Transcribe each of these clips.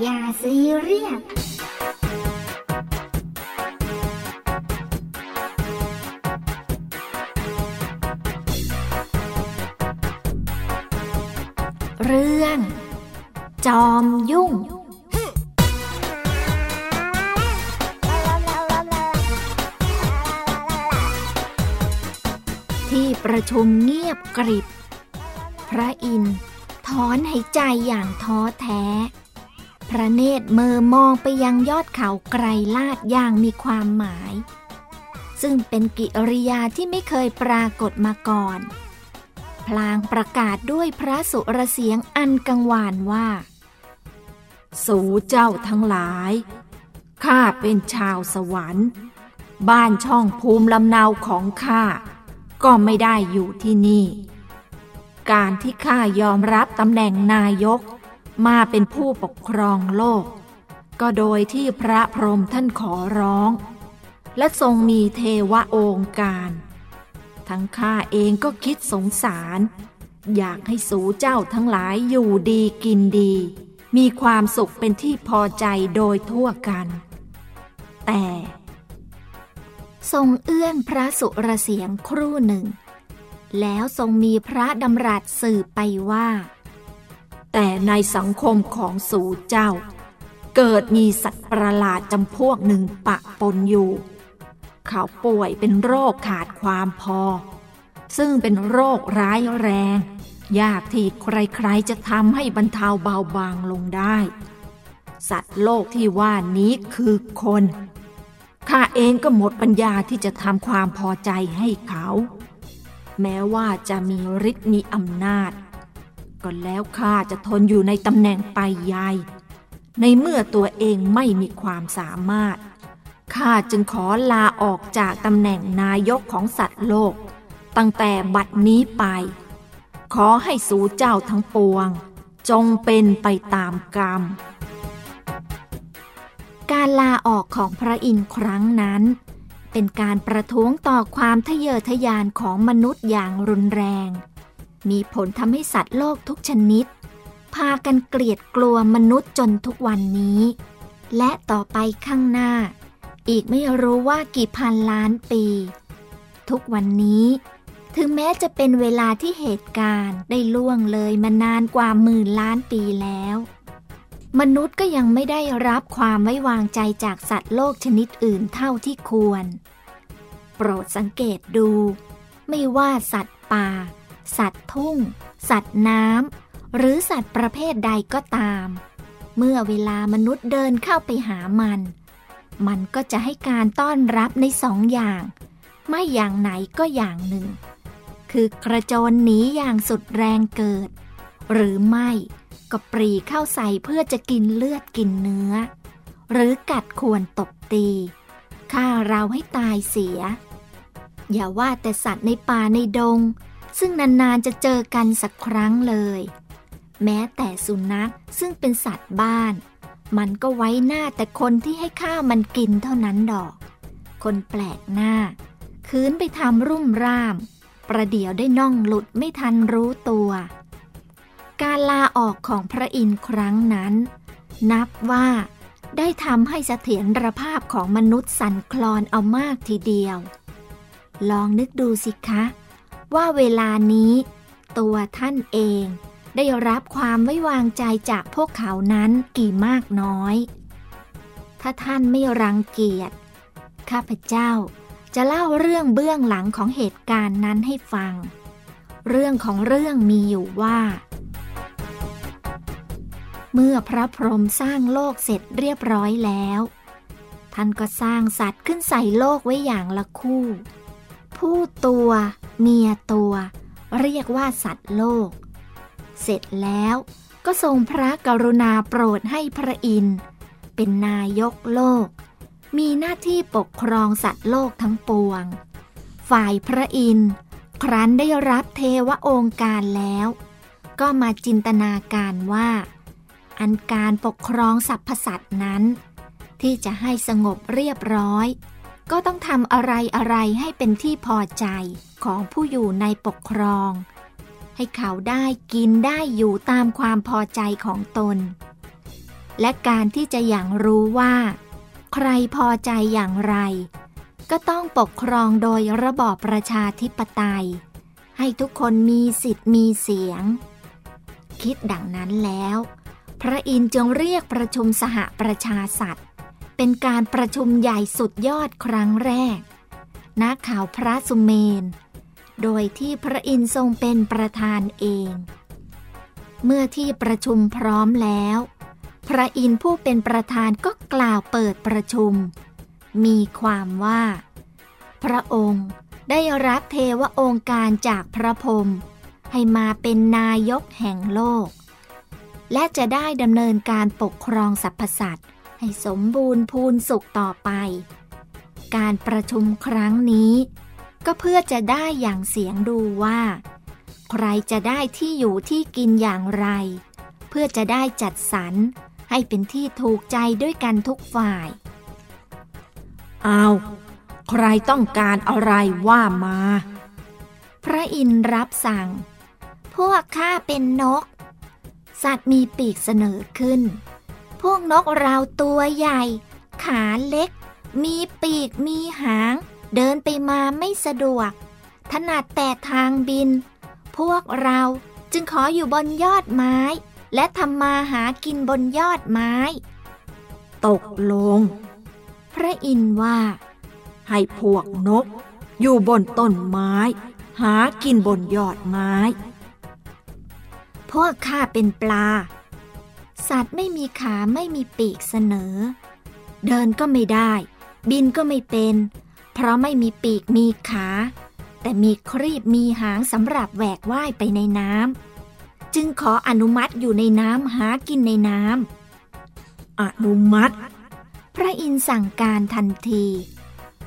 อย่าซีเรียสเรื่อง จอมยุ่ง ที่ประชุมเงียบกริบ พระอินทร์ถอนหายใจอย่างท้อแท้ พระเนตรเมอมองไปยังยอดเขาไกรลาดอย่างมีความหมาย ซึ่งเป็นกิริยาที่ไม่เคยปรากฏมาก่อน พลางประกาศด้วยพระสุรเสียงอันกังวานว่า สู่เจ้าทั้งหลาย ข้าเป็นชาวสวรรค์ บ้านช่องภูมิลำเนาของข้า ก็ไม่ได้อยู่ที่นี่ การที่ข้ายอมรับตำแหน่งนายก มาเป็นผู้ปกครองโลก ก็โดยที่พระพรหมท่านขอร้อง และทรงมีเทวะองค์การ ทั้งข้าเองก็คิดสงสาร อยากให้สูเจ้าทั้งหลายอยู่ดีกินดี มีความสุขเป็นที่พอใจโดยทั่วกัน แต่ทรงเอื้อนพระสุรเสียงครู่หนึ่ง แล้วทรงมีพระดำรัสสืบไปว่า แต่ในสังคมของสูเจ้า เกิดมีสัตว์ประหลาดจำพวกหนึ่งปะปนอยู่ เขาป่วยเป็นโรคขาดความพอ ซึ่งเป็นโรคร้ายแรง ยากที่ใครๆจะทำให้บรรเทาเบาบางลงได้ สัตว์โลกที่ว่านี้คือคนข้าเองก็หมดปัญญาที่จะทำความพอใจให้เขา แม้ว่าจะมีฤทธิ์มีอำนาจ ก็แล้วข้าจะทนอยู่ในตำแหน่งไปยาย ในเมื่อตัวเองไม่มีความสามารถ ข้าจึงขอลาออกจากตำแหน่งนายกของสัตว์โลก ตั้งแต่บัดนี้ไป ขอให้สู่เจ้าทั้งปวง จงเป็นไปตามกรรม การลาออกของพระอินทร์ครั้งนั้น เป็นการประท้วงต่อความทะเยอทะยานของมนุษย์อย่างรุนแรง มีผลทำให้สัตว์โลกทุกชนิด พากันเกลียดกลัวมนุษย์จนทุกวันนี้ และต่อไปข้างหน้า อีกไม่รู้ว่ากี่พันล้านปี ทุกวันนี้ ถึงแม้จะเป็นเวลาที่เหตุการณ์ได้ล่วงเลยมานานกว่าหมื่นล้านปีแล้ว มนุษย์ก็ยังไม่ได้รับความไว้วางใจจากสัตว์โลกชนิดอื่นเท่าที่ควร โปรดสังเกตดู ไม่ว่าสัตว์ป่า สัตว์ทุ่ง สัตว์น้ำหรือสัตว์ประเภทใดก็ตาม เมื่อเวลามนุษย์เดินเข้าไปหามัน มันก็จะให้การต้อนรับในสองอย่าง ไม่อย่างไหนก็อย่างหนึ่ง คือกระโจนหนีอย่างสุดแรงเกิด หรือไม่ก็ปรีเข้าใส่เพื่อจะกินเลือดกินเนื้อ หรือกัดข่วนตบตีฆ่าเราให้ตายเสีย อย่าว่าแต่สัตว์ในป่าในดง ซึ่งนานๆจะเจอกันสักครั้งเลย แม้แต่สุนัขซึ่งเป็นสัตว์บ้าน มันก็ไว้หน้าแต่คนที่ให้ข้าวมันกินเท่านั้นดอก คนแปลกหน้า คืนไปทำรุ่มร่าม ประเดี๋ยวได้น่องหลุดไม่ทันรู้ตัว การลาออกของพระอินทร์ครั้งนั้น นับว่าได้ทำให้เสถียรภาพของมนุษย์สั่นคลอนเอามากทีเดียว ลองนึกดูสิคะ ว่าเวลานี้ ตัวท่านเอง ได้รับความไว้วางใจจากพวกเขานั้นกี่มากน้อย ถ้าท่านไม่รังเกียจข้าพเจ้าจะเล่าเรื่องเบื้องหลังของเหตุการณ์นั้นให้ฟัง เรื่องของเรื่องมีอยู่ว่า เมื่อพระพรหมสร้างโลกเสร็จเรียบร้อยแล้ว ท่านก็สร้างสัตว์ขึ้นใส่โลกไว้อย่างละคู่ ผู้ตัว เมียตัว เรียกว่าสัตว์โลก เสร็จแล้วก็ทรงพระกรุณาโปรดให้พระอินทร์เป็นนายกโลก มีหน้าที่ปกครองสัตว์โลกทั้งปวง ฝ่ายพระอินทร์ครั้นได้รับเทวองค์การแล้ว ก็มาจินตนาการว่า อันการปกครองสรรพสัตว์นั้น ที่จะให้สงบเรียบร้อย ก็ต้องทำอะไรอะไรให้เป็นที่พอใจของผู้อยู่ในปกครอง ให้เขาได้กินได้อยู่ตามความพอใจของตน และการที่จะอย่างรู้ว่า ใครพอใจอย่างไร ก็ต้องปกครองโดยระบอบประชาธิปไตย ให้ทุกคนมีสิทธิ์มีเสียง คิดดังนั้นแล้ว พระอินทร์จึงเรียกประชุมสหประชาสัตว์ เป็นการประชุมใหญ่สุดยอดครั้งแรกณข่าวพระสุเมน โดยที่พระอินทร์ทรงเป็นประธานเอง เมื่อที่ประชุมพร้อมแล้ว พระอินทร์ผู้เป็นประธานก็กล่าวเปิดประชุม มีความว่า พระองค์ได้รับเทวองค์การจากพระพรหมให้มาเป็นนายกแห่งโลก และจะได้ดำเนินการปกครองสรรพสัตว์ ให้สมบูรณ์พูนสุขต่อไป การประชุมครั้งนี้ ก็เพื่อจะได้อย่างเสียงดูว่า ใครจะได้ที่อยู่ที่กินอย่างไร เพื่อจะได้จัดสรรให้เป็นที่ถูกใจด้วยกันทุกฝ่าย เอาใครต้องการอะไรว่ามา พระอินทร์รับสั่ง พวกข้าเป็นนก สัตว์มีปีกเสนอขึ้น พวกนกเราตัวใหญ่ ขาเล็ก มีปีกมีหาง เดินไปมาไม่สะดวก ถนัดแต่ทางบิน พวกเราจึงขออยู่บนยอดไม้ และทำมาหากินบนยอดไม้ ตกลง พระอินทร์ว่า ให้พวกนก อยู่บนต้นไม้ หากินบนยอดไม้ พวกข้าเป็นปลา สัตว์ไม่มีขาไม่มีปีกเสนอ เดินก็ไม่ได้ บินก็ไม่เป็น เพราะไม่มีปีกมีขา แต่มีครีบมีหางสำหรับแหวกว่ายไปในน้ำจึงขออนุมัติอยู่ในน้ำหากินในน้ำอนุมัติ พระอินทร์สั่งการทันที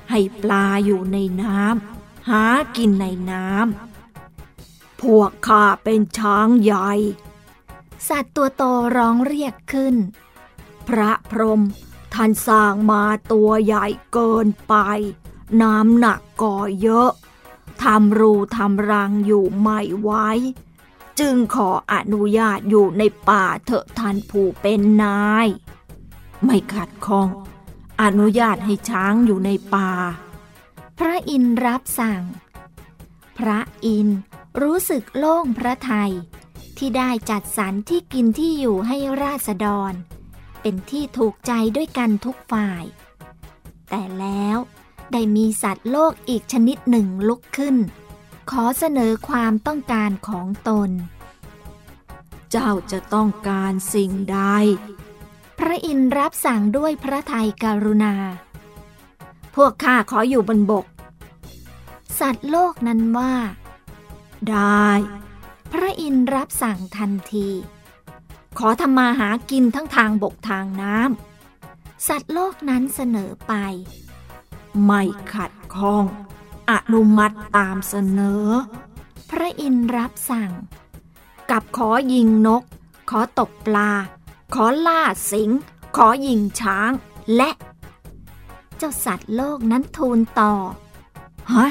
ให้ปลาอยู่ในน้ำหากินในน้ำพวกข้าเป็นช้างใหญ่ สัตว์ตัวโตร้องเรียกขึ้น พระพรหมท่านสร้างมาตัวใหญ่เกินไป น้ำหนักก่อเยอะทำรูทำรังอยู่ไม่ไหวจึงขออนุญาตอยู่ในป่าเถอะท่านผู้เป็นนาย ไม่ขัดข้อง อนุญาตให้ช้างอยู่ในป่า พระอินทร์รับสั่ง พระอินทร์รู้สึกโล่งพระทัย ที่ได้จัดสรรที่กินที่อยู่ให้ราษฎร เป็นที่ถูกใจด้วยกันทุกฝ่าย แต่แล้วได้มีสัตว์โลกอีกชนิดหนึ่งลุกขึ้น ขอเสนอความต้องการของตน เจ้าจะต้องการสิ่งใด พระอินทร์รับสั่งด้วยพระทัยกรุณา พวกข้าขออยู่บนบก สัตว์โลกนั้นว่า ได้ พระอินทร์รับสั่งทันที ขอทำมาหากินทั้งทางบกทางน้ำสัตว์โลกนั้นเสนอไป ไม่ขัดข้อง อนุมัติตามเสนอ พระอินทร์รับสั่ง กับขอยิงนก ขอตกปลา ขอล่าสิง ขอยิงช้าง และ เจ้าสัตว์โลกนั้นทูลต่อฮะ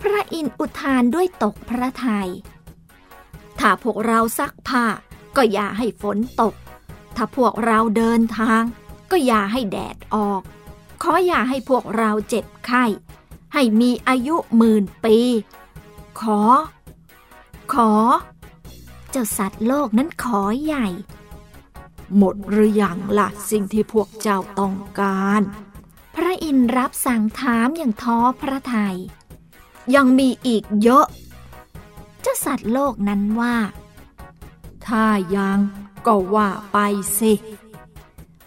พระอินทร์อุทานด้วยตกพระทยัย ถ้าพวกเราซักผ้า ก็อย่าให้ฝนตก ถ้าพวกเราเดินทาง ก็อย่าให้แดดออก ขออย่าให้พวกเราเจ็บไข้ ให้มีอายุหมื่นปี ขอ ขอ เจ้าสัตว์โลกนั้นขอใหญ่ หมดหรืออยังล่ะสิ่งที่พวกเจ้าต้องการ พระอินทร์รับสั่งถามอย่างท้อพระทยัยยังมีอีกเยอะ เจ้าสัตว์โลกนั้นว่า ถ้ายังก็ว่าไปสิ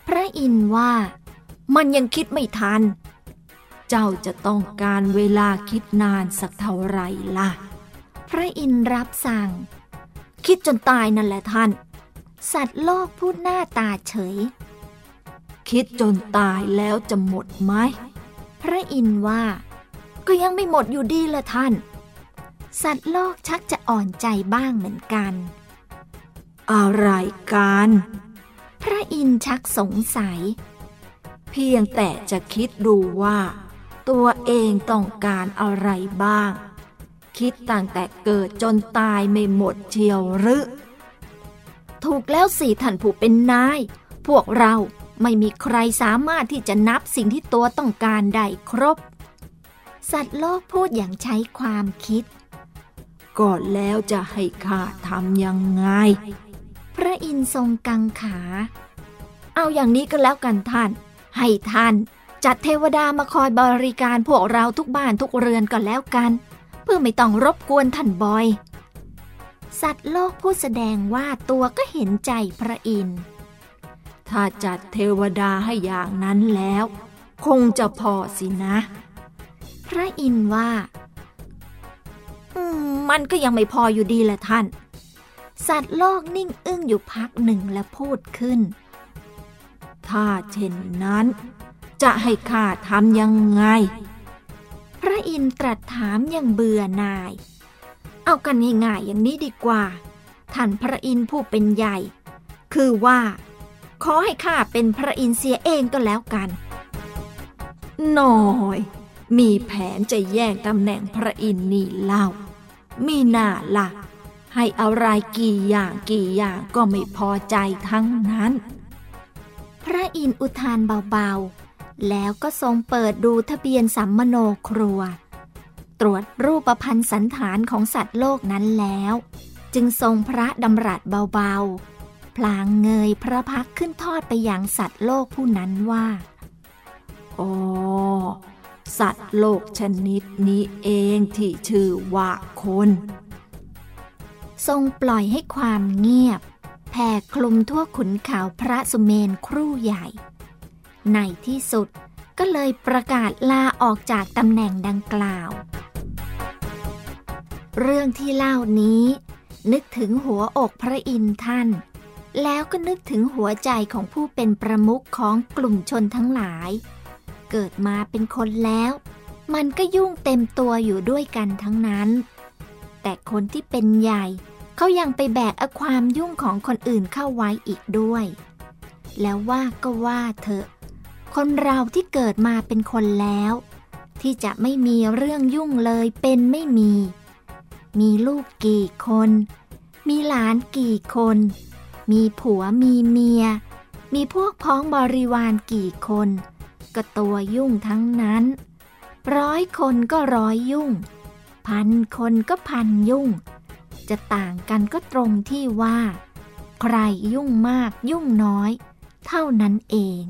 พระอินทร์ว่า มันยังคิดไม่ทัน เจ้าจะต้องการเวลาคิดนานสักเท่าไหร่ล่ะ พระอินทร์รับสั่ง คิดจนตายนั่นแหละท่าน สัตว์โลกพูดหน้าตาเฉย คิดจนตายแล้วจะหมดไหม พระอินทร์ว่า ก็ยังไม่หมดอยู่ดีละท่าน สัตว์โลกชักจะอ่อนใจบ้างเหมือนกัน อะไรกัน พระอินทร์ชักสงสัย เพียงแต่จะคิดดูว่า ตัวเองต้องการอะไรบ้าง คิดตั้งแต่เกิดจนตายไม่หมดเชียวหรือ ถูกแล้วสิท่านผู้เป็นนาย พวกเราไม่มีใครสามารถที่จะนับสิ่งที่ตัวต้องการได้ครบ สัตว์โลกพูดอย่างใช้ความคิด ก่อนแล้วจะให้ข้าทำยังไง พระอินทร์ทรงกังขา เอาอย่างนี้ก็แล้วกันท่าน ให้ท่าน จัดเทวดามาคอยบริการพวกเราทุกบ้านทุกเรือนก่อนแล้วกัน เพื่อไม่ต้องรบกวนท่านบอย สัตว์โลกพูดแสดงว่าตัวก็เห็นใจพระอินทร์ถ้าจัดเทวดาให้อย่างนั้นแล้ว คงจะพอสินะ พระอินทร์ว่า มันก็ยังไม่พออยู่ดีแหละท่าน สัตว์โลกนิ่งอึ้งอยู่พักหนึ่งและพูดขึ้น ถ้าเช่นนั้น จะให้ข้าทำยังไง พระอินทร์ตรัสถามอย่างเบื่อหน่าย เอากันง่ายๆอย่างนี้ดีกว่า ท่านพระอินทร์ผู้เป็นใหญ่ คือว่า ขอให้ข้าเป็นพระอินทร์เสียเองก็แล้วกันน้อย มีแผนจะแย่งตำแหน่งพระอินทร์นี่เล่า มีหน้าละ่ะ ให้อะไรกี่อย่างกี่อย่างก็ไม่พอใจทั้งนั้น พระอินทร์อุทานเบาๆ แล้วก็ทรงเปิดดูทะเบียนสัมมโนครัว ตรวจรูปพันธ์สันฐานของสัตว์โลกนั้นแล้ว จึงทรงพระดำรัสเบาๆ พลางเงยพระพักขึ้นทอดไปอยังสัตว์โลกผู้นั้นว่า โอ๋อ สัตว์โลกชนิดนี้เองที่ชื่อว่าคน ทรงปล่อยให้ความเงียบแผ่คลุมทั่วขุนเขาพระสุเมนครู่ใหญ่ ในที่สุดก็เลยประกาศลาออกจากตำแหน่งดังกล่าว เรื่องที่เล่านี้ นึกถึงหัวอกพระอินทร์ท่าน แล้วก็นึกถึงหัวใจของผู้เป็นประมุขของกลุ่มชนทั้งหลาย เกิดมาเป็นคนแล้ว มันก็ยุ่งเต็มตัวอยู่ด้วยกันทั้งนั้น แต่คนที่เป็นใหญ่เขายังไปแบกเอาความยุ่งของคนอื่นเข้าไว้อีกด้วย แล้วว่าก็ว่าเถอะ คนเราที่เกิดมาเป็นคนแล้ว ที่จะไม่มีเรื่องยุ่งเลยเป็นไม่มี มีลูกกี่คน มีหลานกี่คน มีผัวมีเมีย มีพวกพ้องบริวารกี่คน ก็ตัวยุ่งทั้งนั้น ร้อยคนก็ร้อยยุ่ง พันคนก็พันยุ่ง จะต่างกันก็ตรงที่ว่า ใครยุ่งมากยุ่งน้อย เท่านั้นเอง